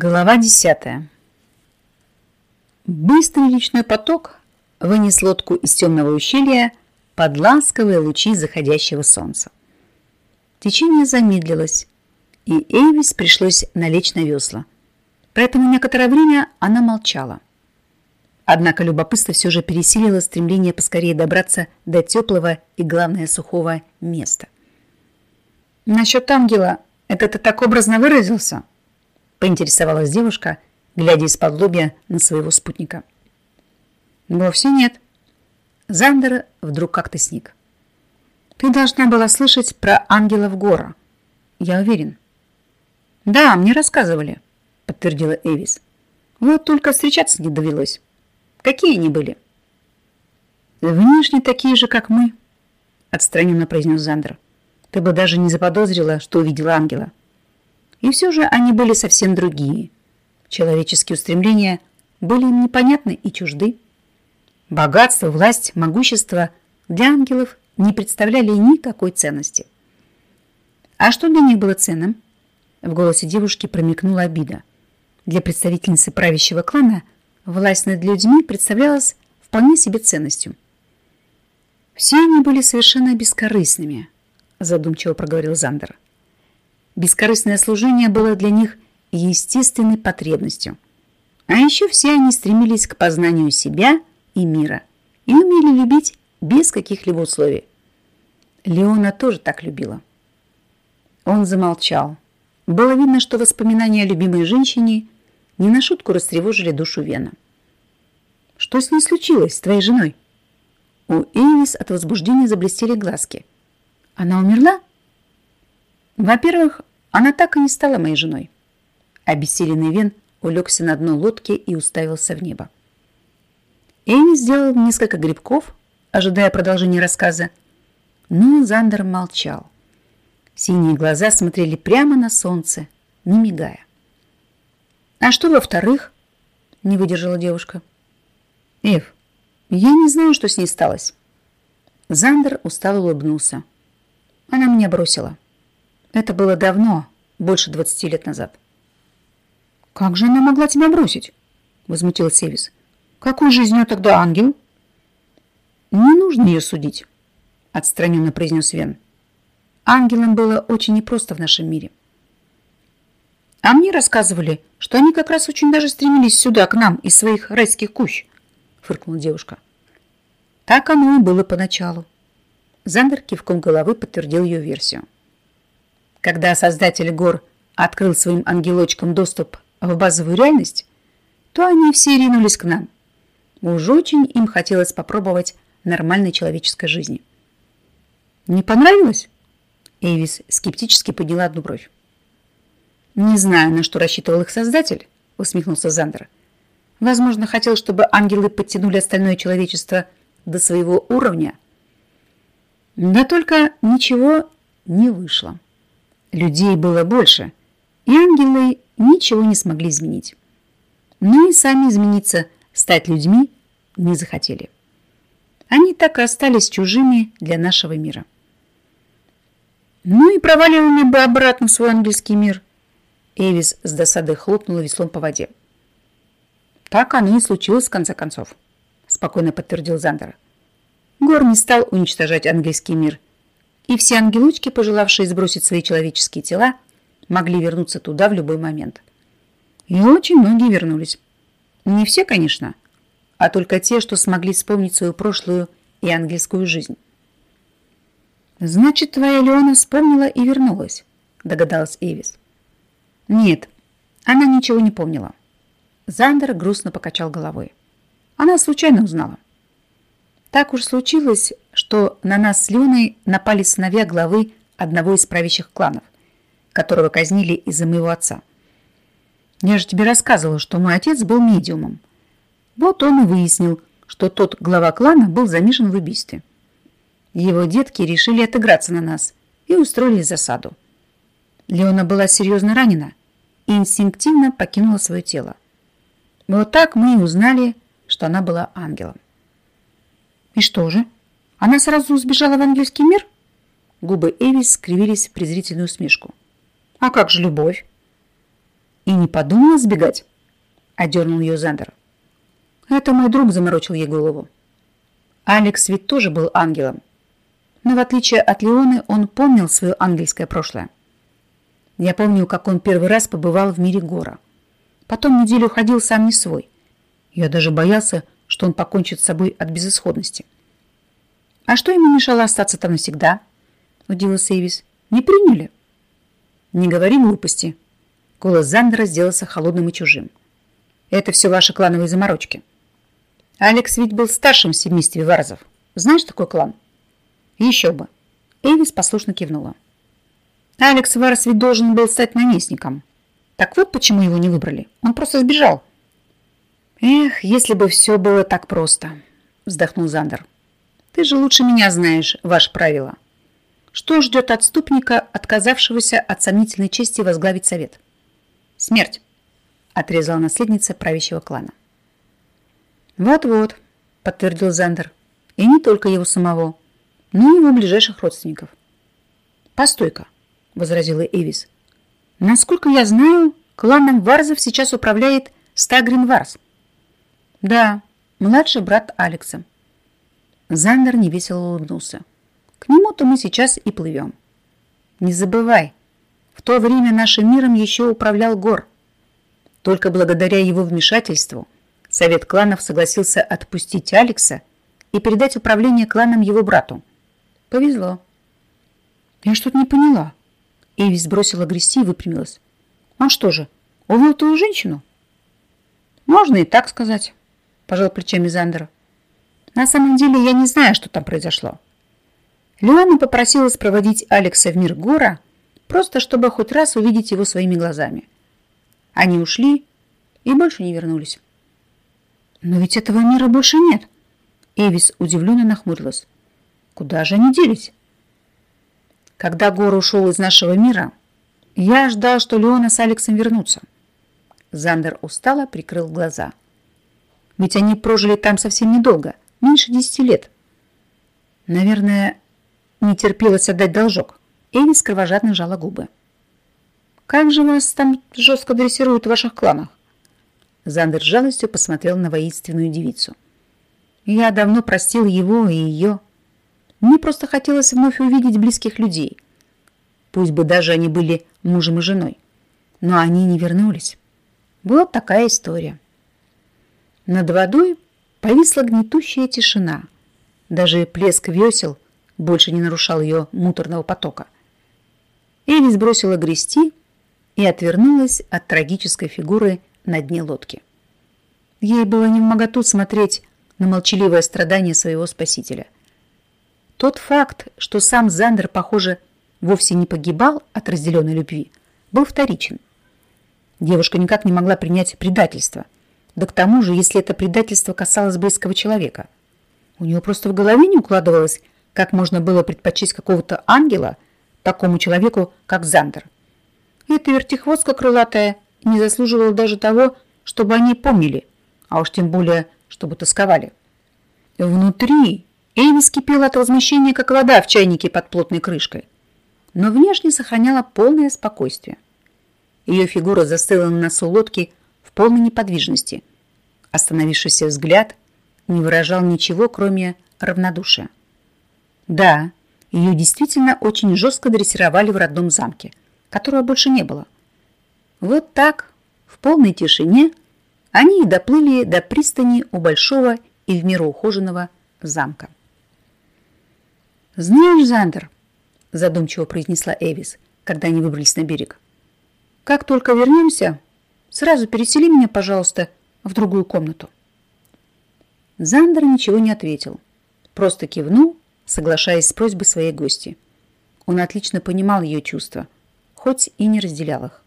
Глава десятая. Быстрый речной поток вынес лодку из темного ущелья под ласковые лучи заходящего солнца. Течение замедлилось, и Эйвис пришлось налечь на весла. Поэтому некоторое время она молчала. Однако любопытство все же пересилило стремление поскорее добраться до теплого и, главное, сухого места. «Насчет ангела, это ты так образно выразился?» Поинтересовалась девушка, глядя из-под лобья на своего спутника. Вовсе нет. Зандер вдруг как-то сник. Ты должна была слышать про ангелов гора. Я уверен. Да, мне рассказывали, подтвердила Эвис. Вот только встречаться не довелось. Какие они были? Внешне такие же, как мы, отстраненно произнес Зандер. Ты бы даже не заподозрила, что увидела ангела. И все же они были совсем другие. Человеческие устремления были им непонятны и чужды. Богатство, власть, могущество для ангелов не представляли никакой ценности. А что для них было ценным? В голосе девушки промелькнула обида. Для представительницы правящего клана власть над людьми представлялась вполне себе ценностью. Все они были совершенно бескорыстными, задумчиво проговорил Зандер. Бескорыстное служение было для них естественной потребностью. А еще все они стремились к познанию себя и мира и умели любить без каких-либо условий. Леона тоже так любила. Он замолчал. Было видно, что воспоминания о любимой женщине не на шутку растревожили душу Вена. «Что с ней случилось, с твоей женой?» У Эйвис от возбуждения заблестели глазки. «Она умерла?» «Во-первых, она так и не стала моей женой. Обессиленный Вен улегся на дно лодки и уставился в небо. Эми сделал несколько грибков, ожидая продолжения рассказа, но Зандер молчал. Синие глаза смотрели прямо на солнце, не мигая. «А что во-вторых?» – не выдержала девушка. «Эв, я не знаю, что с ней сталось». Зандер устало улыбнулся. Она меня бросила. Это было давно, больше 20 лет назад. «Как же она могла тебя бросить?» – возмутилась Севис. «Какой жизнью тогда ангел?» «Не нужно ее судить», – отстраненно произнес Вен. «Ангелам было очень непросто в нашем мире». «А мне рассказывали, что они как раз очень даже стремились сюда, к нам, из своих райских кущ», – фыркнула девушка. Так оно и было поначалу. Зандер кивком головы подтвердил ее версию. Когда создатель гор открыл своим ангелочкам доступ в базовую реальность, то они все ринулись к нам. Уж очень им хотелось попробовать нормальной человеческой жизни. «Не понравилось?» Эйвис скептически подняла одну бровь. «Не знаю, на что рассчитывал их создатель», усмехнулся Зандер. «Возможно, хотел, чтобы ангелы подтянули остальное человечество до своего уровня. Да только ничего не вышло». Людей было больше, и ангелы ничего не смогли изменить. Но и сами измениться, стать людьми не захотели. Они так и остались чужими для нашего мира. Ну и проваливали бы обратно в свой английский мир. Эвис с досадой хлопнула веслом по воде. Так оно и случилось в конце концов, спокойно подтвердил Зандер. Гор не стал уничтожать английский мир – и все ангелочки, пожелавшие сбросить свои человеческие тела, могли вернуться туда в любой момент. И очень многие вернулись. Не все, конечно, а только те, что смогли вспомнить свою прошлую и ангельскую жизнь. «Значит, твоя Леона вспомнила и вернулась», – догадалась Эвис. «Нет, она ничего не помнила». Зандер грустно покачал головой. Она случайно узнала. Так уж случилось, что на нас с Леной напали сыновья главы одного из правящих кланов, которого казнили из-за моего отца. Я же тебе рассказывала, что мой отец был медиумом. Вот он и выяснил, что тот глава клана был замешан в убийстве. Его детки решили отыграться на нас и устроили засаду. Леона была серьезно ранена и инстинктивно покинула свое тело. Вот так мы и узнали, что она была ангелом. И что же? Она сразу сбежала в английский мир? Губы Эвис скривились в презрительную усмешку. А как же любовь? И не подумала сбегать?» — одернул ее Зандер. «Это мой друг заморочил ей голову. Алекс ведь тоже был ангелом. Но в отличие от Леоны, он помнил свое ангельское прошлое. Я помню, как он первый раз побывал в мире Гора. Потом неделю ходил сам не свой. Я даже боялся, что он покончит с собой от безысходности. «А что ему мешало остаться там навсегда?» – удивился Эвис. «Не приняли?» «Не говори глупости». Голос Зандера сделался холодным и чужим. «Это все ваши клановые заморочки. Алекс ведь был старшим в семействе Варзов. Знаешь такой клан?» «Еще бы». Эвис послушно кивнула. Алекс Варс ведь должен был стать наместником. Так вот почему его не выбрали. Он просто сбежал. Эх, если бы все было так просто, вздохнул Зандер. Ты же лучше меня знаешь ваше правило. Что ждет отступника, отказавшегося от сомнительной чести возглавить совет? Смерть, отрезала наследница правящего клана. Вот-вот, подтвердил Зандер. И не только его самого, но и его ближайших родственников. Постой-ка, возразила Эвис. Насколько я знаю, кланом Варзов сейчас управляет Стагрин Варз. Да, младший брат Алекса. Зандер невесело улыбнулся. К нему-то мы сейчас и плывем. Не забывай, в то время нашим миром еще управлял Гор. Только благодаря его вмешательству Совет кланов согласился отпустить Алекса и передать управление кланом его брату. Повезло. Я что-то не поняла. Эви сбросила грести и выпрямилась. «А что же, увел твою женщину?» «Можно и так сказать», – пожал плечами Зандера. «На самом деле я не знаю, что там произошло». Леона попросила проводить Алекса в мир Гора, просто чтобы хоть раз увидеть его своими глазами. Они ушли и больше не вернулись. «Но ведь этого мира больше нет!» Эвис удивленно нахмурилась. «Куда же они делись?» Когда Гор ушел из нашего мира, я ждал, что Леона с Алексом вернутся. Зандер устало прикрыл глаза. Ведь они прожили там совсем недолго, меньше десяти лет. Наверное, не терпелось отдать должок. Эвис кровожадно жала губы. «Как же вас там жестко дрессируют в ваших кланах?» Зандер с жалостью посмотрел на воинственную девицу. «Я давно простил его и ее. Мне просто хотелось вновь увидеть близких людей. Пусть бы даже они были мужем и женой. Но они не вернулись. Была такая история. Над водой повисла гнетущая тишина. Даже плеск весел больше не нарушал ее муторного потока. Эви сбросила грести и отвернулась от трагической фигуры на дне лодки. Ей было не в смотреть на молчаливое страдание своего спасителя – тот факт, что сам Зандер, похоже, вовсе не погибал от разделенной любви, был вторичен. Девушка никак не могла принять предательство. Да к тому же, если это предательство касалось близкого человека. У нее просто в голове не укладывалось, как можно было предпочесть какого-то ангела такому человеку, как Зандер. Эта вертихвостка крылатая не заслуживала даже того, чтобы они помнили, а уж тем более, чтобы тосковали. Внутри Эйвис кипела от возмущения, как вода в чайнике под плотной крышкой, но внешне сохраняла полное спокойствие. Ее фигура застыла на носу лодки полной неподвижности. Остановившийся взгляд не выражал ничего, кроме равнодушия. Да, ее действительно очень жестко дрессировали в родном замке, которого больше не было. Вот так, в полной тишине, они и доплыли до пристани у большого и в меру ухоженного замка. «Знаешь, Зандер», – задумчиво произнесла Эвис, когда они выбрались на берег, «как только вернемся, сразу пересели меня, пожалуйста, в другую комнату». Зандер ничего не ответил, просто кивнул, соглашаясь с просьбой своей гости. Он отлично понимал ее чувства, хоть и не разделял их.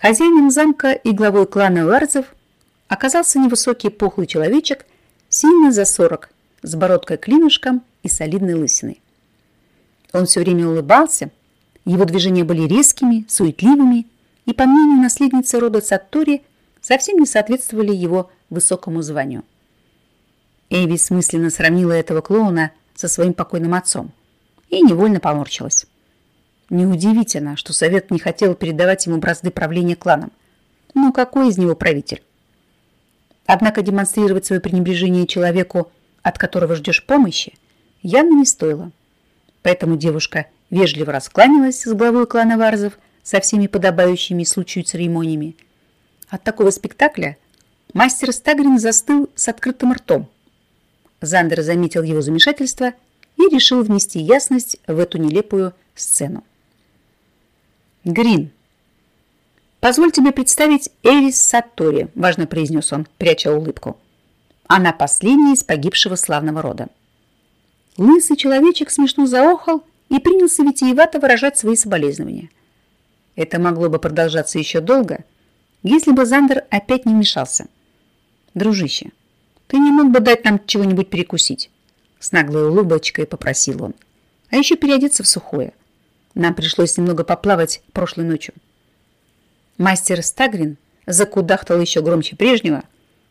Хозяином замка и главой клана Ларцев оказался невысокий пухлый человечек, сильно за сорок, с бородкой-клинышком и солидной лысиной. Он все время улыбался, его движения были резкими, суетливыми и, по мнению наследницы рода Саттори, совсем не соответствовали его высокому званию. Эйви смысленно сравнила этого клоуна со своим покойным отцом и невольно поморщилась. Неудивительно, что совет не хотел передавать ему бразды правления кланом. Ну какой из него правитель? Однако демонстрировать свое пренебрежение человеку, от которого ждешь помощи, явно не стоило. Поэтому девушка вежливо раскланялась с главой клана Варзов со всеми подобающими случаю церемониями. От такого спектакля мастер Стагрин застыл с открытым ртом. Зандер заметил его замешательство и решил внести ясность в эту нелепую сцену. Грин. «Позволь тебе представить Элис Саттори», – важно произнес он, пряча улыбку. Она последняя из погибшего славного рода. Лысый человечек смешно заохал и принялся витиевато выражать свои соболезнования. Это могло бы продолжаться еще долго, если бы Зандер опять не вмешался. «Дружище, ты не мог бы дать нам чего-нибудь перекусить?» С наглой улыбочкой попросил он. «А еще переодеться в сухое. Нам пришлось немного поплавать прошлой ночью». Мастер Стагрин закудахтал еще громче прежнего,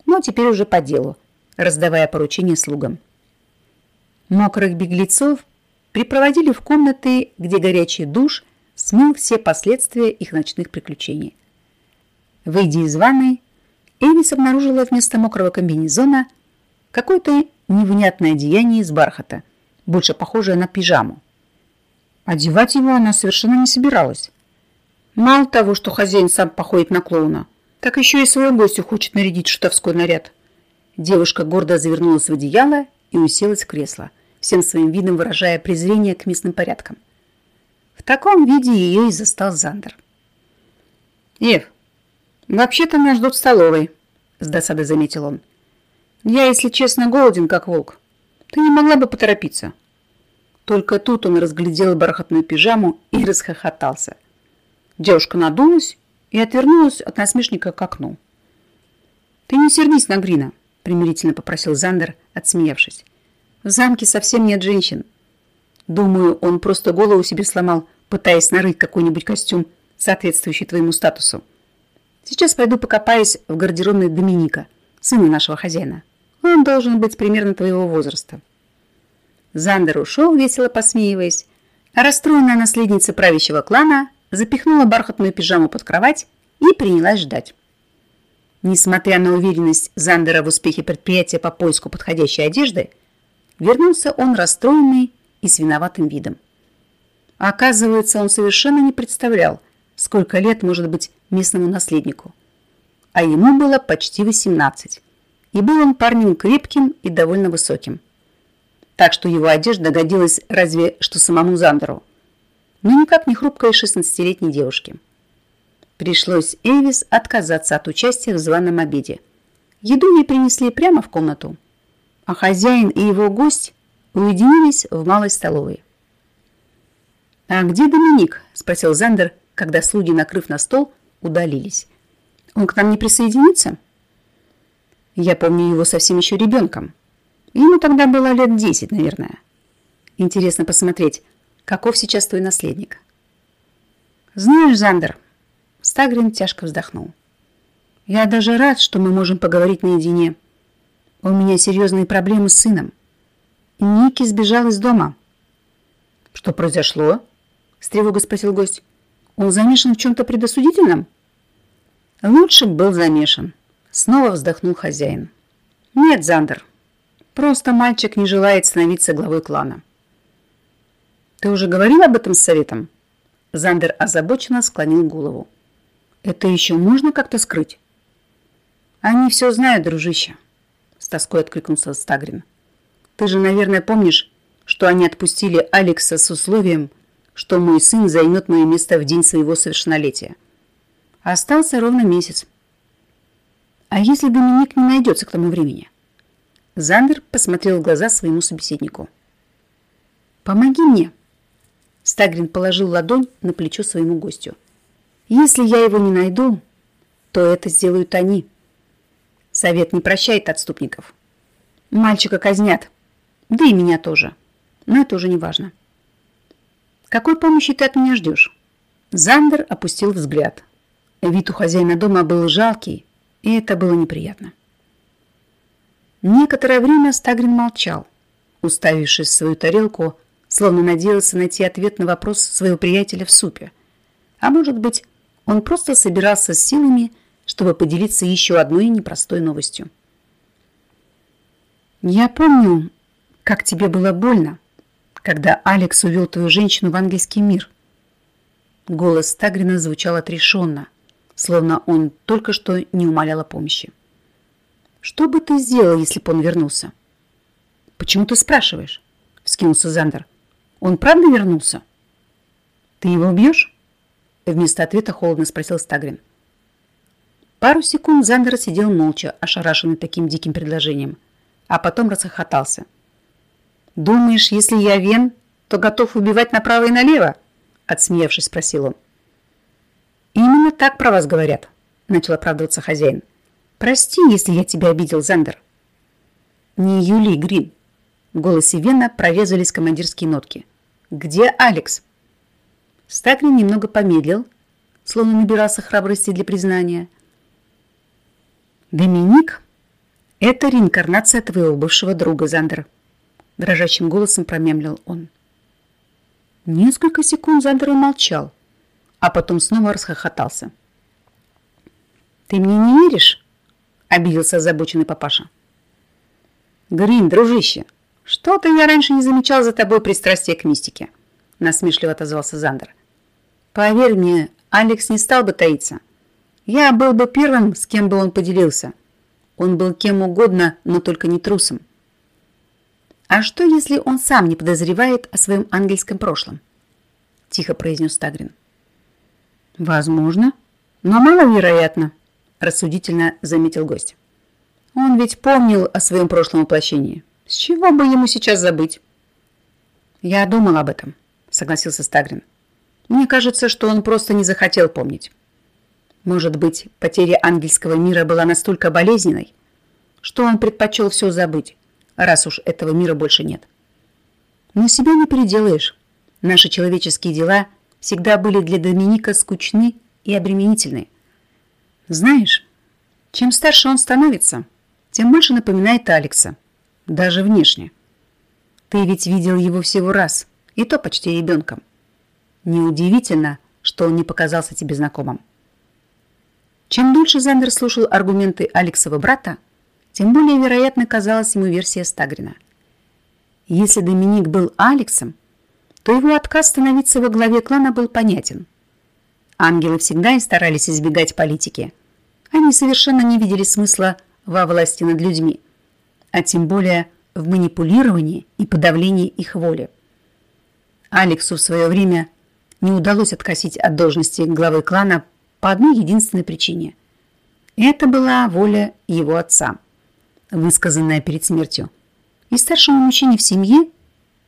но теперь уже по делу, раздавая поручения слугам. Мокрых беглецов припроводили в комнаты, где горячий душ смыл все последствия их ночных приключений. Выйдя из ванной, Эвис обнаружила вместо мокрого комбинезона какое-то невнятное одеяние из бархата, больше похожее на пижаму. Одевать его она совершенно не собиралась. Мало того, что хозяин сам походит на клоуна, так еще и свою гостью хочет нарядить шутовской наряд. Девушка гордо завернулась в одеяло и уселась в кресло, всем своим видом выражая презрение к местным порядкам. В таком виде ее и застал Зандер. «Ев, вообще-то нас ждут в столовой», — с досадой заметил он. «Я, если честно, голоден, как волк. Ты не могла бы поторопиться?» Только тут он разглядел бархатную пижаму и расхохотался — Девушка надулась и отвернулась от насмешника к окну. «Ты не сердись на Грина», — примирительно попросил Зандер, отсмеявшись. «В замке совсем нет женщин. Думаю, он просто голову себе сломал, пытаясь нарыть какой-нибудь костюм, соответствующий твоему статусу. Сейчас пойду покопаюсь в гардеробной Доминика, сына нашего хозяина. Он должен быть примерно твоего возраста». Зандер ушел, весело посмеиваясь, а расстроенная наследница правящего клана запихнула бархатную пижаму под кровать и принялась ждать. Несмотря на уверенность Зандера в успехе предприятия по поиску подходящей одежды, вернулся он расстроенный и с виноватым видом. оказывается, он совершенно не представлял, сколько лет может быть местному наследнику. А ему было почти 18, и был он парнем крепким и довольно высоким. Так что его одежда годилась разве что самому Зандеру – но никак не хрупкой 16-летней девушки. Пришлось Эвис отказаться от участия в званом обеде. Еду ей принесли прямо в комнату, а хозяин и его гость уединились в малой столовой. «А где Доминик?» – спросил Зандер, когда слуги, накрыв на стол, удалились. «Он к нам не присоединится?» Я помню его совсем еще ребенком. Ему тогда было лет десять, наверное. Интересно посмотреть, Каков сейчас твой наследник? Знаешь, Зандер, Стагрин тяжко вздохнул. Я даже рад, что мы можем поговорить наедине. У меня серьезные проблемы с сыном. Ники сбежал из дома. Что произошло? С тревогой спросил гость. Он замешан в чем-то предосудительном? Лучше был замешан. Снова вздохнул хозяин. Нет, Зандер, просто мальчик не желает становиться главой клана. Ты уже говорил об этом с советом? Зандер озабоченно склонил голову. Это еще можно как-то скрыть? Они все знают, дружище. С тоской откликнулся Стагрин. Ты же, наверное, помнишь, что они отпустили Алекса с условием, что мой сын займет мое место в день своего совершеннолетия. Остался ровно месяц. А если Доминик не найдется к тому времени? Зандер посмотрел в глаза своему собеседнику. «Помоги мне», Стагрин положил ладонь на плечо своему гостю. «Если я его не найду, то это сделают они. Совет не прощает отступников. Мальчика казнят, да и меня тоже. Но это уже не важно. Какой помощи ты от меня ждешь?» Зандер опустил взгляд. Вид у хозяина дома был жалкий, и это было неприятно. Некоторое время Стагрин молчал, уставившись в свою тарелку словно надеялся найти ответ на вопрос своего приятеля в супе. А может быть, он просто собирался с силами, чтобы поделиться еще одной непростой новостью. «Я помню, как тебе было больно, когда Алекс увел твою женщину в ангельский мир». Голос Тагрина звучал отрешенно, словно он только что не умолял о помощи. «Что бы ты сделал, если бы он вернулся?» «Почему ты спрашиваешь?» — вскинулся Зандер. «Он правда вернулся?» «Ты его убьешь?» Вместо ответа холодно спросил Стагрин. Пару секунд Зандер сидел молча, ошарашенный таким диким предложением, а потом расхохотался. «Думаешь, если я Вен, то готов убивать направо и налево?» Отсмеявшись, спросил он. «Именно так про вас говорят», — начал оправдываться хозяин. «Прости, если я тебя обидел, Зандер». «Не Юли, Грин». В голосе Вена прорезались командирские нотки. «Где Алекс?» Стагрин немного помедлил, словно набирался храбрости для признания. «Доминик — это реинкарнация твоего бывшего друга, Зандер», — дрожащим голосом промямлил он. Несколько секунд Зандер молчал, а потом снова расхохотался. «Ты мне не веришь?» — обиделся озабоченный папаша. «Грин, дружище, что-то я раньше не замечал за тобой пристрастие к мистике», — насмешливо отозвался Зандер. Поверь мне, Алекс не стал бы таиться. Я был бы первым, с кем бы он поделился. Он был кем угодно, но только не трусом. А что, если он сам не подозревает о своем ангельском прошлом? Тихо произнес Тагрин. Возможно, но маловероятно, рассудительно заметил гость. Он ведь помнил о своем прошлом воплощении. С чего бы ему сейчас забыть? Я думал об этом, согласился Стагрин. Мне кажется, что он просто не захотел помнить. Может быть, потеря ангельского мира была настолько болезненной, что он предпочел все забыть, раз уж этого мира больше нет. Но себя не переделаешь. Наши человеческие дела всегда были для Доминика скучны и обременительны. Знаешь, чем старше он становится, тем больше напоминает Алекса, даже внешне. Ты ведь видел его всего раз, и то почти ребенком. Неудивительно, что он не показался тебе знакомым. Чем дольше Зандер слушал аргументы Алексова брата, тем более вероятно казалась ему версия Стагрина. Если Доминик был Алексом, то его отказ становиться во главе клана был понятен. Ангелы всегда и старались избегать политики. Они совершенно не видели смысла во власти над людьми, а тем более в манипулировании и подавлении их воли. Алексу в свое время не удалось откосить от должности главы клана по одной единственной причине. Это была воля его отца, высказанная перед смертью. И старшему мужчине в семье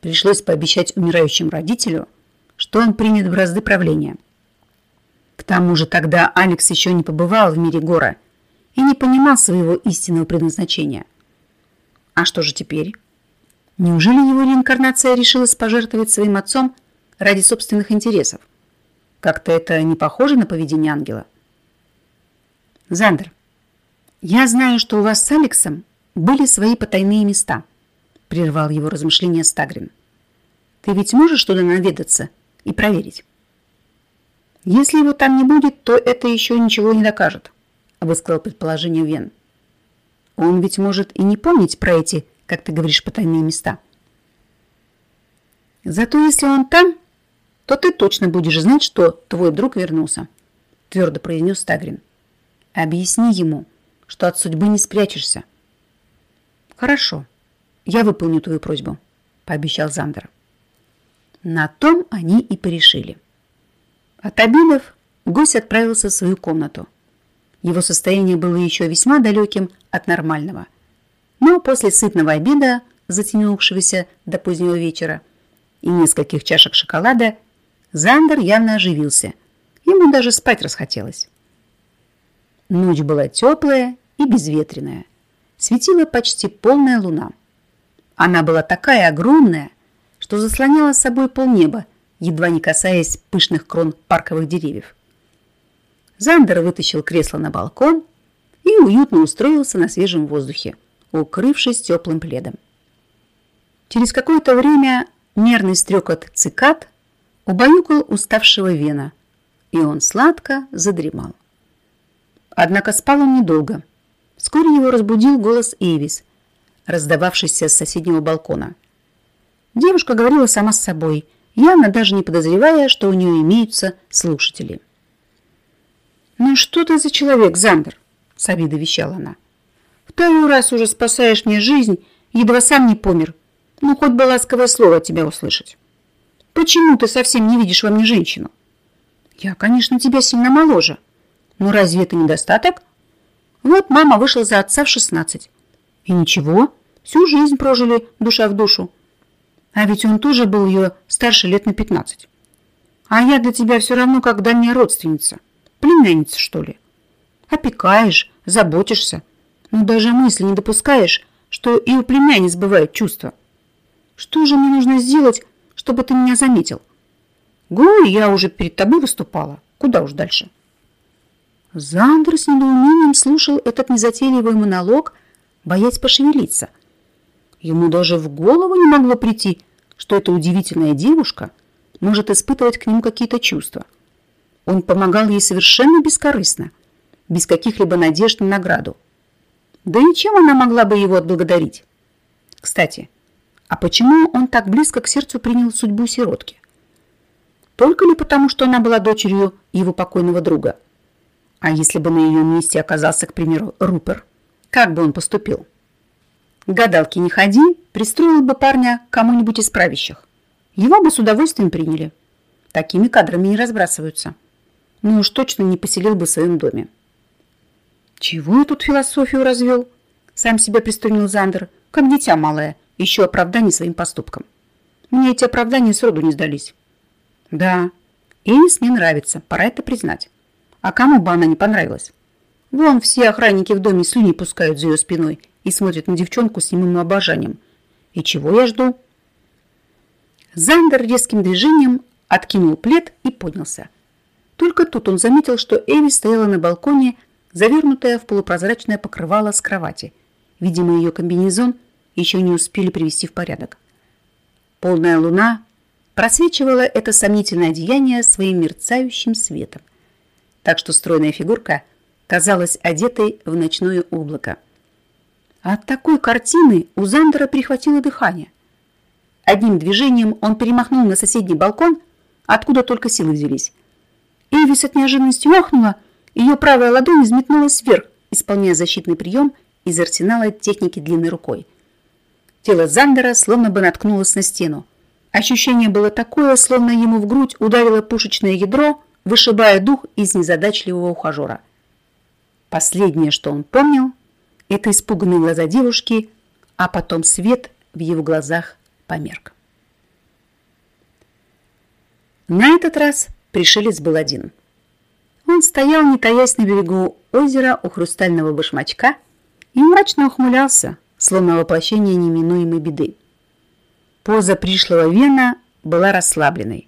пришлось пообещать умирающему родителю, что он примет бразды правления. К тому же тогда Алекс еще не побывал в мире Гора и не понимал своего истинного предназначения. А что же теперь? Неужели его реинкарнация решилась пожертвовать своим отцом – ради собственных интересов. Как-то это не похоже на поведение ангела. Зандер, я знаю, что у вас с Алексом были свои потайные места, прервал его размышления Стагрин. Ты ведь можешь туда наведаться и проверить? Если его там не будет, то это еще ничего не докажет, высказал предположение Вен. Он ведь может и не помнить про эти, как ты говоришь, потайные места. Зато если он там, то ты точно будешь знать, что твой друг вернулся», – твердо произнес Стагрин. «Объясни ему, что от судьбы не спрячешься». «Хорошо, я выполню твою просьбу», – пообещал Зандер. На том они и порешили. От обидов гость отправился в свою комнату. Его состояние было еще весьма далеким от нормального. Но после сытного обеда, затянувшегося до позднего вечера, и нескольких чашек шоколада – Зандер явно оживился. Ему даже спать расхотелось. Ночь была теплая и безветренная. Светила почти полная луна. Она была такая огромная, что заслоняла с собой полнеба, едва не касаясь пышных крон парковых деревьев. Зандер вытащил кресло на балкон и уютно устроился на свежем воздухе, укрывшись теплым пледом. Через какое-то время мерный стрекот цикад убаюкал уставшего Вена, и он сладко задремал. Однако спал он недолго. Вскоре его разбудил голос Эвис, раздававшийся с соседнего балкона. Девушка говорила сама с собой, явно даже не подозревая, что у нее имеются слушатели. «Ну что ты за человек, Зандер?» – с обидой вещала она. «Второй раз уже спасаешь мне жизнь, едва сам не помер. Ну, хоть бы ласковое слово тебя услышать. Почему ты совсем не видишь во мне женщину? Я, конечно, тебя сильно моложе. Но разве это недостаток? Вот мама вышла за отца в 16. И ничего, всю жизнь прожили душа в душу. А ведь он тоже был ее старше лет на 15. А я для тебя все равно как дальняя родственница. Племянница, что ли. Опекаешь, заботишься. Но даже мысли не допускаешь, что и у племянниц бывают чувства. Что же мне нужно сделать, чтобы ты меня заметил? Гу, я уже перед тобой выступала. Куда уж дальше? Зандер с недоумением слушал этот незатейливый монолог, боясь пошевелиться. Ему даже в голову не могло прийти, что эта удивительная девушка может испытывать к нему какие-то чувства. Он помогал ей совершенно бескорыстно, без каких-либо надежд на награду. Да и чем она могла бы его отблагодарить? Кстати, а почему он так близко к сердцу принял судьбу сиротки? Только ли потому, что она была дочерью его покойного друга? А если бы на ее месте оказался, к примеру, Рупер, как бы он поступил? Гадалки не ходи, пристроил бы парня кому-нибудь из правящих. Его бы с удовольствием приняли. Такими кадрами не разбрасываются. Ну уж точно не поселил бы в своем доме. «Чего я тут философию развел?» Сам себя пристунил Зандер, как дитя малое, еще оправдание своим поступкам. Мне эти оправдания сроду не сдались. Да, Энис мне нравится, пора это признать. А кому бы она не понравилась? Вон все охранники в доме слюни пускают за ее спиной и смотрят на девчонку с немым обожанием. И чего я жду? Зандер резким движением откинул плед и поднялся. Только тут он заметил, что Эви стояла на балконе, завернутая в полупрозрачное покрывало с кровати. Видимо, ее комбинезон еще не успели привести в порядок. Полная луна просвечивала это сомнительное одеяние своим мерцающим светом, так что стройная фигурка казалась одетой в ночное облако. От такой картины у Зандера прихватило дыхание. Одним движением он перемахнул на соседний балкон, откуда только силы взялись. Эвис от неожиданности охнула, ее правая ладонь взметнулась вверх, исполняя защитный прием из арсенала техники длинной рукой. Тело Зандера словно бы наткнулось на стену. Ощущение было такое, словно ему в грудь ударило пушечное ядро, вышибая дух из незадачливого ухажера. Последнее, что он помнил, это испуганные глаза девушки, а потом свет в его глазах померк. На этот раз пришелец был один. Он стоял, не таясь на берегу озера у хрустального башмачка и мрачно ухмылялся, словно воплощение неминуемой беды. Поза пришлого Вена была расслабленной.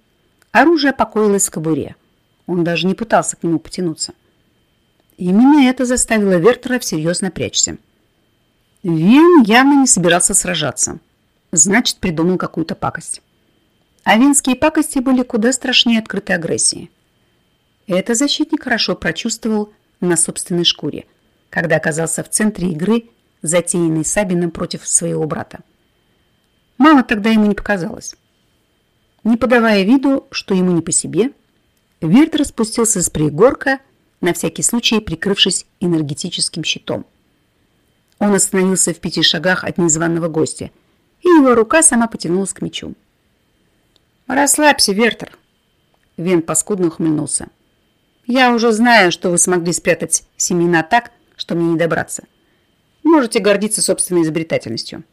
Оружие покоилось в кобуре. Он даже не пытался к нему потянуться. Именно это заставило Вертера всерьез напрячься. Вен явно не собирался сражаться. Значит, придумал какую-то пакость. А венские пакости были куда страшнее открытой агрессии. Это защитник хорошо прочувствовал на собственной шкуре, когда оказался в центре игры, затеянной Сабиным против своего брата. Мало тогда ему не показалось. Не подавая виду, что ему не по себе, Вертер спустился с пригорка, на всякий случай прикрывшись энергетическим щитом. Он остановился в пяти шагах от незваного гостя, и его рука сама потянулась к мечу. «Расслабься, Вертер!» Вен паскудно ухмыльнулся. «Я уже знаю, что вы смогли спрятать семена так, что мне не добраться. Можете гордиться собственной изобретательностью».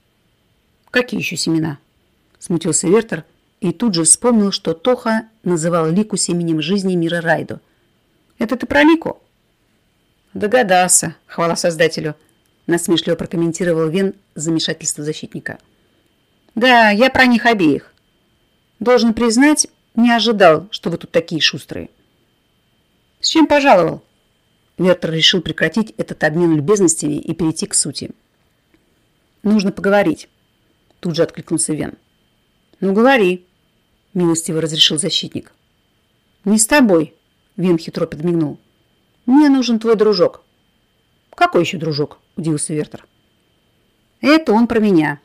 «Какие еще семена?» Смутился Вертер и тут же вспомнил, что Тоха называл Лику семенем жизни мира Райду. «Это ты про Лику?» «Догадался, хвала создателю», насмешливо прокомментировал Вен замешательство защитника. «Да, я про них обеих. Должен признать, не ожидал, что вы тут такие шустрые». «С чем пожаловал?» Вертер решил прекратить этот обмен любезностями и перейти к сути. «Нужно поговорить», – тут же откликнулся Вен. Ну, говори, милостиво разрешил защитник. Не с тобой, Вен хитро подмигнул. Мне нужен твой дружок. Какой еще дружок? Удивился Вертер. Это он про меня,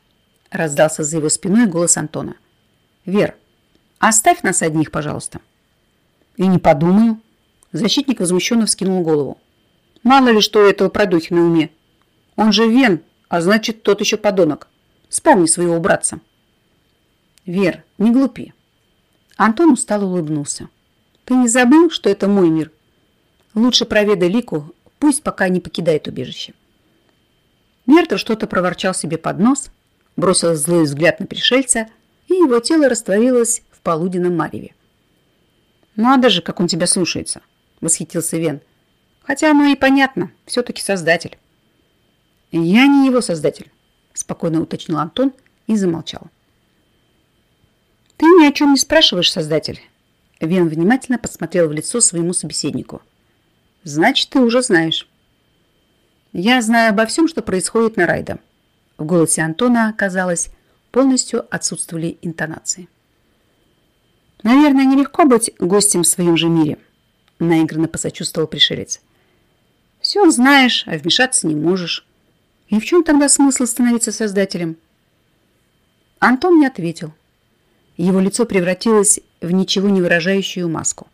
раздался за его спиной голос Антона. Вер, оставь нас одних, пожалуйста. И не подумаю. Защитник возмущенно вскинул голову. Мало ли что у этого продухи на уме. Он же Вен, а значит, тот еще подонок. Вспомни своего братца. Вер, не глупи. Антон устало улыбнулся. Ты не забыл, что это мой мир? Лучше проведай Лику, пусть пока не покидает убежище. Вертер что-то проворчал себе под нос, бросил злой взгляд на пришельца, и его тело растворилось в полуденном мареве. «Надо же, как он тебя слушается!» — восхитился Вен. «Хотя оно и понятно, все-таки создатель». «Я не его создатель», — спокойно уточнил Антон и замолчал. «Ты ни о чем не спрашиваешь, создатель». Вен внимательно посмотрел в лицо своему собеседнику. «Значит, ты уже знаешь». «Я знаю обо всем, что происходит на Райда». В голосе Антона, казалось, полностью отсутствовали интонации. «Наверное, нелегко быть гостем в своем же мире», – наигранно посочувствовал пришелец. «Все знаешь, а вмешаться не можешь. И в чем тогда смысл становиться создателем?» Антон не ответил. Его лицо превратилось в ничего не выражающую маску,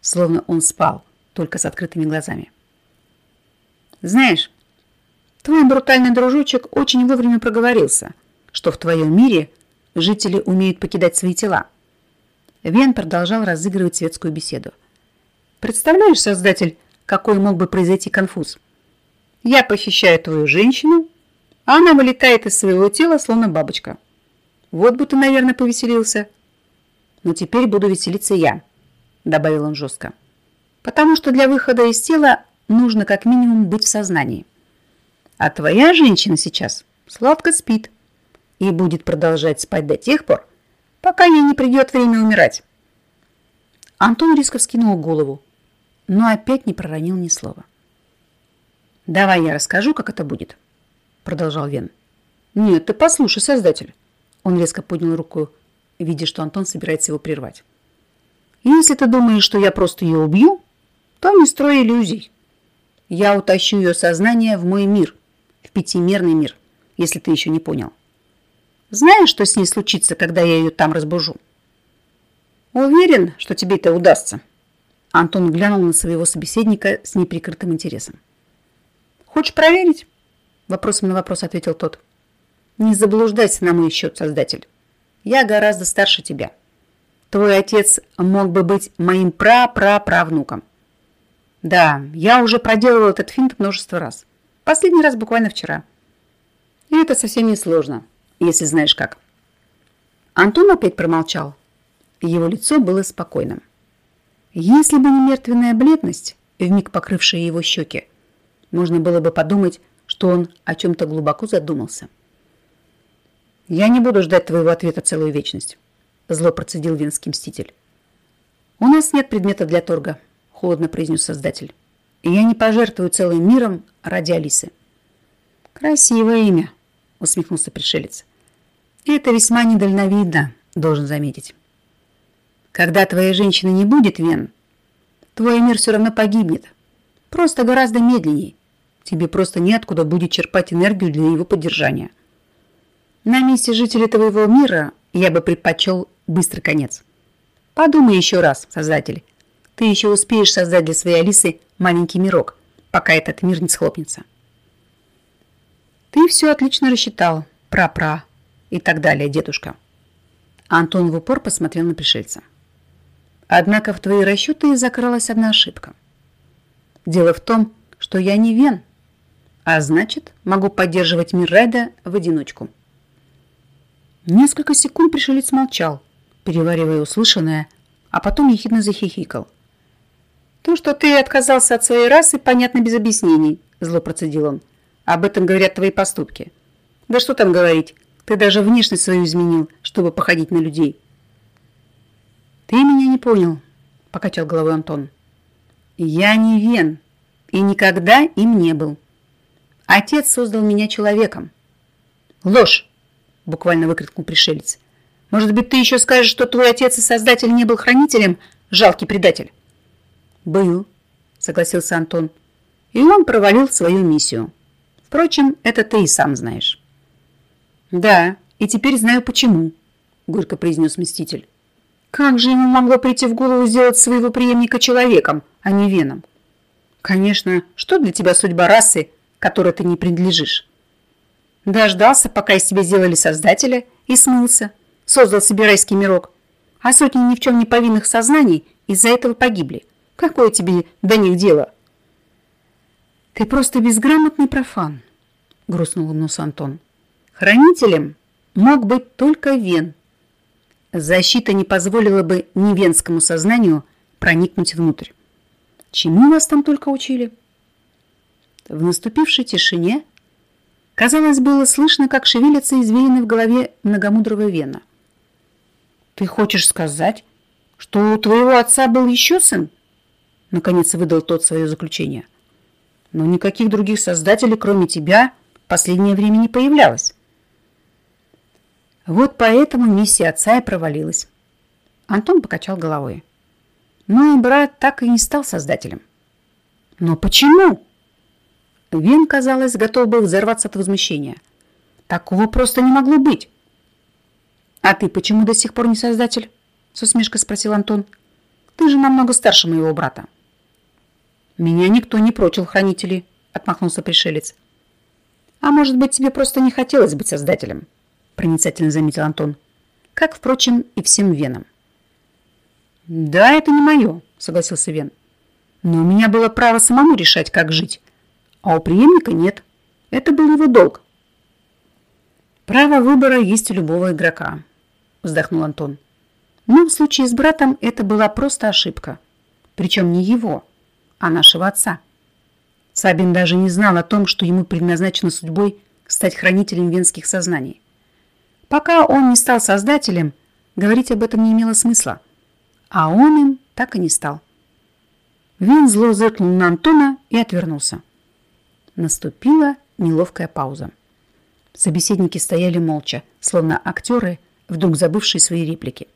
словно он спал, только с открытыми глазами. «Знаешь, твой брутальный дружочек очень вовремя проговорился, что в твоем мире жители умеют покидать свои тела». Вен продолжал разыгрывать светскую беседу. «Представляешь, создатель, какой мог бы произойти конфуз? Я похищаю твою женщину, а она вылетает из своего тела, словно бабочка». Вот бы ты, наверное, повеселился. Но теперь буду веселиться я, добавил он жестко. Потому что для выхода из тела нужно как минимум быть в сознании. А твоя женщина сейчас сладко спит и будет продолжать спать до тех пор, пока ей не придет время умирать. Антон резко вскинул голову, но опять не проронил ни слова. «Давай я расскажу, как это будет», — продолжал Вен. «Нет, ты послушай, Создатель. Он резко поднял руку, видя, что Антон собирается его прервать. «Если ты думаешь, что я просто ее убью, то не строй иллюзий. Я утащу ее сознание в мой мир, в пятимерный мир, если ты еще не понял. Знаешь, что с ней случится, когда я ее там разбужу?» «Уверен, что тебе это удастся». Антон глянул на своего собеседника с неприкрытым интересом. «Хочешь проверить?» Вопросом на вопрос ответил тот. Не заблуждайся на мой счет, Создатель. Я гораздо старше тебя. Твой отец мог бы быть моим пра-пра-правнуком. Да, я уже проделывал этот финт множество раз. Последний раз буквально вчера. И это совсем не сложно, если знаешь как. Антон опять промолчал. Его лицо было спокойным. Если бы не мертвенная бледность, вмиг покрывшая его щеки, можно было бы подумать, что он о чем-то глубоко задумался. «Я не буду ждать твоего ответа целую вечность», – зло процедил венский мститель. «У нас нет предмета для торга», – холодно произнес создатель. «И я не пожертвую целым миром ради Алисы». «Красивое имя», – усмехнулся пришелец. И «Это весьма недальновидно, должен заметить. Когда твоей женщины не будет, Вен, твой мир все равно погибнет. Просто гораздо медленнее. Тебе просто неоткуда будет черпать энергию для его поддержания». На месте жителей твоего мира я бы предпочел быстрый конец. Подумай еще раз, создатель. Ты еще успеешь создать для своей Алисы маленький мирок, пока этот мир не схлопнется. Ты все отлично рассчитал, пра-пра и так далее, дедушка. Антон в упор посмотрел на пришельца. Однако в твои расчеты закралась одна ошибка. Дело в том, что я не Вен, а значит, могу поддерживать мир Райда в одиночку. Несколько секунд пришелец молчал, переваривая услышанное, а потом ехидно захихикал. «То, что ты отказался от своей расы, понятно без объяснений», зло процедил он. «Об этом говорят твои поступки». «Да что там говорить, ты даже внешность свою изменил, чтобы походить на людей». «Ты меня не понял», — покачал головой Антон. «Я не Вен и никогда им не был. Отец создал меня человеком». «Ложь!» Буквально выкрикнул пришелец. Может быть, ты еще скажешь, что твой отец и создатель не был хранителем, жалкий предатель? Был, согласился Антон. И он провалил свою миссию. Впрочем, это ты и сам знаешь. Да, и теперь знаю почему, горько произнес Мститель. Как же ему могло прийти в голову сделать своего преемника человеком, а не веном? Конечно, что для тебя судьба расы, которой ты не принадлежишь? Дождался, пока из тебя сделали создателя, и смылся. Создал себе райский мирок. А сотни ни в чем не повинных сознаний из-за этого погибли. Какое тебе до них дело? Ты просто безграмотный профан, грустнул нос Антон. Хранителем мог быть только Вен, Защита не позволила бы ни венскому сознанию проникнуть внутрь. Чему вас там только учили? В наступившей тишине, казалось, было слышно, как шевелятся извилины в голове многомудрого Вена. «Ты хочешь сказать, что у твоего отца был еще сын?» Наконец выдал тот свое заключение. «Но никаких других создателей, кроме тебя, в последнее время не появлялось». Вот поэтому миссия отца и провалилась. Антон покачал головой. Мой брат так и не стал создателем. Но почему? Вен, казалось, готов был взорваться от возмущения. Такого просто не могло быть. А ты почему до сих пор не создатель? С усмешкой спросил Антон. Ты же намного старше моего брата. Меня никто не прочил хранителей, отмахнулся пришелец. А может быть, тебе просто не хотелось быть создателем? проницательно заметил Антон. Как, впрочем, и всем венам. «Да, это не мое», — согласился Вен. «Но у меня было право самому решать, как жить. А у преемника нет. Это был его долг». «Право выбора есть у любого игрока», — вздохнул Антон. «Но в случае с братом это была просто ошибка. Причем не его, а нашего отца. Сабин даже не знал о том, что ему предназначено судьбой стать хранителем венских сознаний. Пока он не стал создателем, говорить об этом не имело смысла. А он им так и не стал. Вин зло зыркнул на Антона и отвернулся. Наступила неловкая пауза. Собеседники стояли молча, словно актеры, вдруг забывшие свои реплики.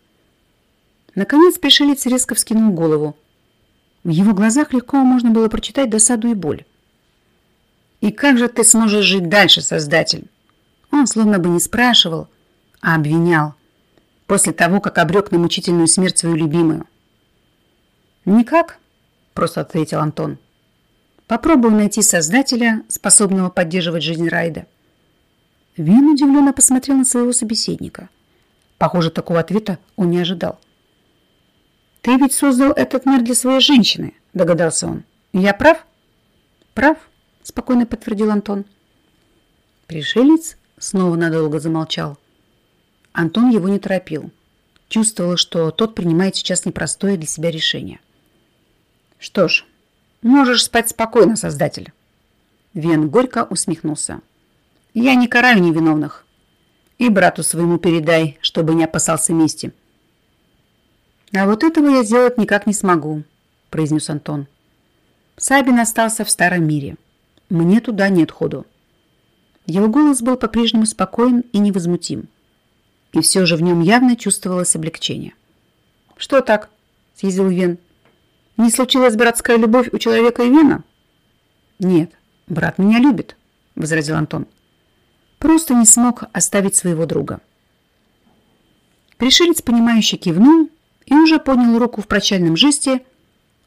Наконец пришелец резко вскинул голову. В его глазах легко можно было прочитать досаду и боль. «И как же ты сможешь жить дальше, Создатель?» Он словно бы не спрашивал, а обвинял, после того, как обрек на мучительную смерть свою любимую. «Никак», – просто ответил Антон. «Попробую найти создателя, способного поддерживать жизнь Райда». Вин удивленно посмотрел на своего собеседника. Похоже, такого ответа он не ожидал. «Ты ведь создал этот мир для своей женщины», – догадался он. «Я прав?» «Прав», – спокойно подтвердил Антон. Пришелец снова надолго замолчал. Антон его не торопил. Чувствовал, что тот принимает сейчас непростое для себя решение. «Что ж, можешь спать спокойно, Создатель». Вен горько усмехнулся. «Я не караю невиновных. И брату своему передай, чтобы не опасался мести». «А вот этого я сделать никак не смогу», – произнес Антон. «Сабин остался в старом мире. Мне туда нет ходу». Его голос был по-прежнему спокоен и невозмутим и все же в нем явно чувствовалось облегчение. «Что так?» – съездил Вен. «Не случилась братская любовь у человека и Вена?» «Нет, брат меня любит», – возразил Антон. «Просто не смог оставить своего друга». Пришелец, понимающе кивнул и уже поднял руку в прощальном жесте,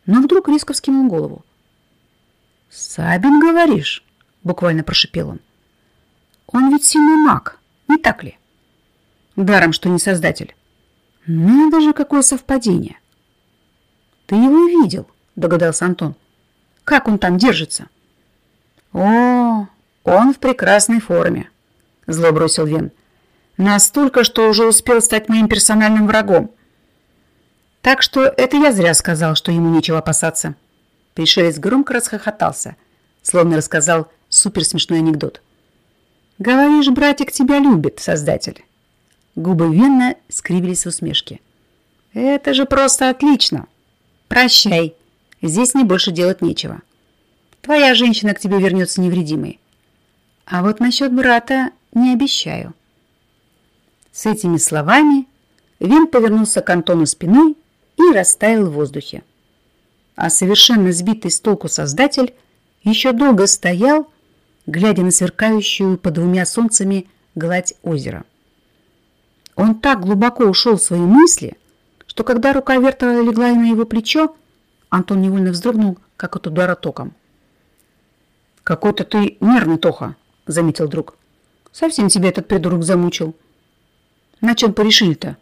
но вдруг резко вскинул голову. «Сабин, говоришь?» – буквально прошипел он. «Он ведь сильный маг, не так ли?» Даром, что не создатель. Надо же, какое совпадение. Ты его видел, догадался Антон. Как он там держится? О, он в прекрасной форме, зло бросил Вен. Настолько, что уже успел стать моим персональным врагом. Так что это я зря сказал, что ему нечего опасаться. Пришелец громко расхохотался, словно рассказал суперсмешной анекдот. «Говоришь, братик тебя любит, Создатель. Губы Венна скривились в усмешке. «Это же просто отлично! Прощай, здесь не больше делать нечего. Твоя женщина к тебе вернется невредимой. А вот насчет брата не обещаю». С этими словами Вин повернулся к Антону спиной и растаял в воздухе. А совершенно сбитый с толку создатель еще долго стоял, глядя на сверкающую под двумя солнцами гладь озера. Он так глубоко ушел в свои мысли, что когда рука Вертера легла на его плечо, Антон невольно вздрогнул, как от удара током. «Какой-то ты нервный, Тоха», — заметил друг. «Совсем тебя этот придурок замучил». «На чем порешили-то?»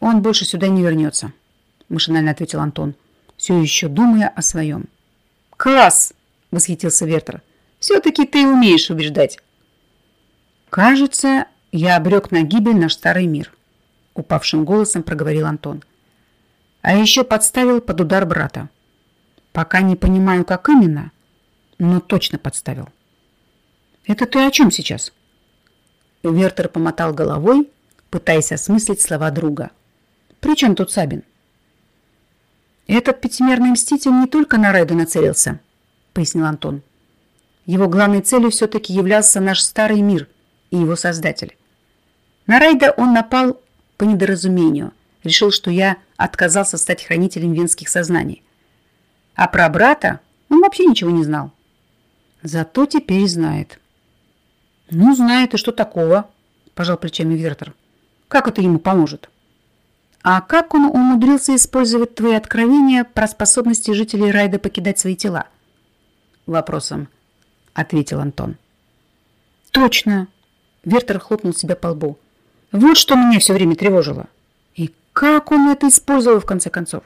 «Он больше сюда не вернется», — машинально ответил Антон, все еще думая о своем. «Класс!» — восхитился Вертер. «Все-таки ты умеешь убеждать». «Кажется, я обрек на гибель наш старый мир», — упавшим голосом проговорил Антон. «А еще подставил под удар брата. Пока не понимаю, как именно, но точно подставил». «Это ты о чем сейчас?» Вертер помотал головой, пытаясь осмыслить слова друга. «При чем тут Сабин?» «Этот пятимерный мститель не только на Райда нацелился», — пояснил Антон. «Его главной целью все-таки являлся наш старый мир и его создатель. На Райда он напал по недоразумению, решил, что я отказался стать хранителем венских сознаний. А про брата он вообще ничего не знал. Зато теперь знает. «Ну, знает, и что такого?» – пожал плечами Вертер. «Как это ему поможет?» «А как он умудрился использовать твои откровения про способности жителей Райда покидать свои тела?» Вопросом ответил Антон. «Точно!» – Вертер хлопнул себя по лбу. Вот что меня все время тревожило. И как он это использовал в конце концов?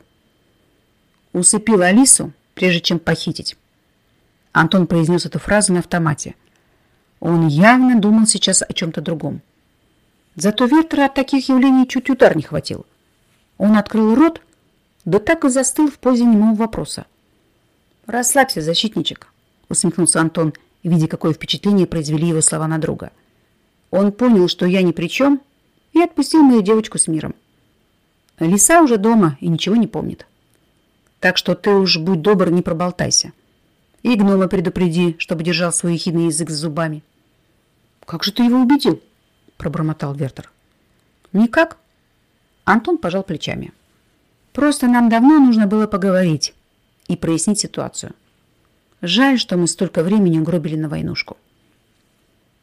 Усыпил Алису, прежде чем похитить. Антон произнес эту фразу на автомате. Он явно думал сейчас о чем-то другом. Зато Вертера от таких явлений чуть удар не хватил. Он открыл рот, да так и застыл в позе немого вопроса. «Расслабься, защитничек», — усмехнулся Антон, видя, какое впечатление произвели его слова на друга. Он понял, что я ни при чем, и отпустил мою девочку с миром. Лиса уже дома и ничего не помнит. Так что ты уж будь добр, не проболтайся. И гнома предупреди, чтобы держал свой ехидный язык с зубами. «Как же ты его убедил?» – пробормотал Вертер. «Никак». Антон пожал плечами. «Просто нам давно нужно было поговорить и прояснить ситуацию. Жаль, что мы столько времени угробили на войнушку».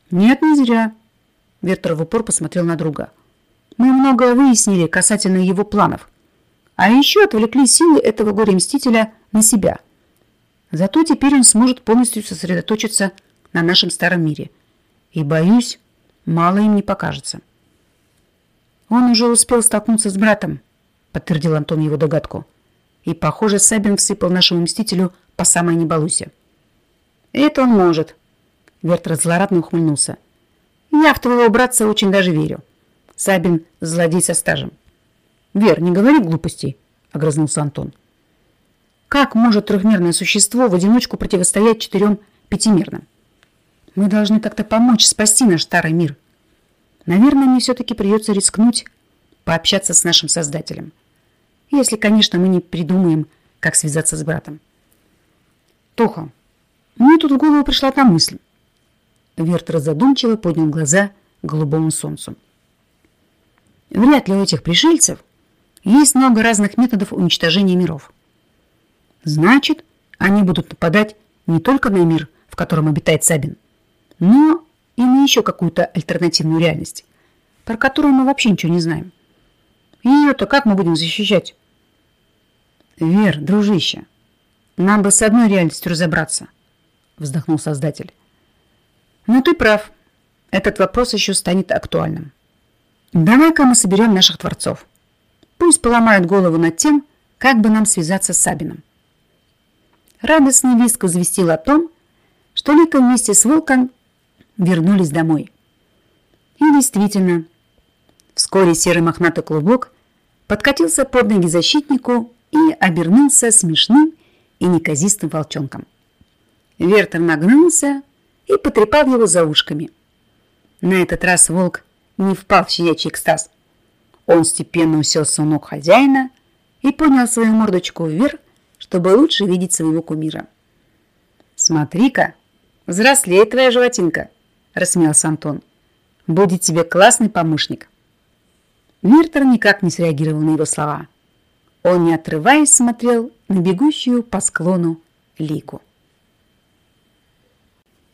«Нет, не зря», – Вертер в упор посмотрел на друга – мы многое выяснили касательно его планов. А еще отвлекли силы этого горе-мстителя на себя. Зато теперь он сможет полностью сосредоточиться на нашем старом мире. И, боюсь, мало им не покажется. Он уже успел столкнуться с братом, подтвердил Антон его догадку. И, похоже, Сабин всыпал нашему мстителю по самой не Это он может. Вертер злорадно ухмыльнулся. Я в твоего братца очень даже верю. Сабин – злодей со стажем. «Вер, не говори глупостей», – огрызнулся Антон. «Как может трехмерное существо в одиночку противостоять четырем пятимерным? Мы должны как-то помочь спасти наш старый мир. Наверное, мне все-таки придется рискнуть, пообщаться с нашим Создателем. Если, конечно, мы не придумаем, как связаться с братом. Тоха, мне тут в голову пришла одна мысль. Вертер задумчиво поднял глаза к голубому солнцу. Вряд ли у этих пришельцев есть много разных методов уничтожения миров. Значит, они будут нападать не только на мир, в котором обитает Сабин, но и на еще какую-то альтернативную реальность, про которую мы вообще ничего не знаем. Ее-то как мы будем защищать? Вер, дружище, нам бы с одной реальностью разобраться, вздохнул Создатель. Но ты прав, этот вопрос еще станет актуальным. Давай-ка мы соберем наших творцов. Пусть поломают голову над тем, как бы нам связаться с Сабином. Радостный виск известил о том, что Лика вместе с Волком вернулись домой. И действительно, вскоре серый мохнатый клубок подкатился под ноги защитнику и обернулся смешным и неказистым волчонком. Вертер нагнулся и потрепал его за ушками. На этот раз волк не впал в щенячий экстаз. Он степенно уселся у ног хозяина и поднял свою мордочку вверх, чтобы лучше видеть своего кумира. «Смотри-ка, взрослеет твоя животинка!» – рассмеялся Антон. «Будет тебе классный помощник!» Вертер никак не среагировал на его слова. Он, не отрываясь, смотрел на бегущую по склону Лику.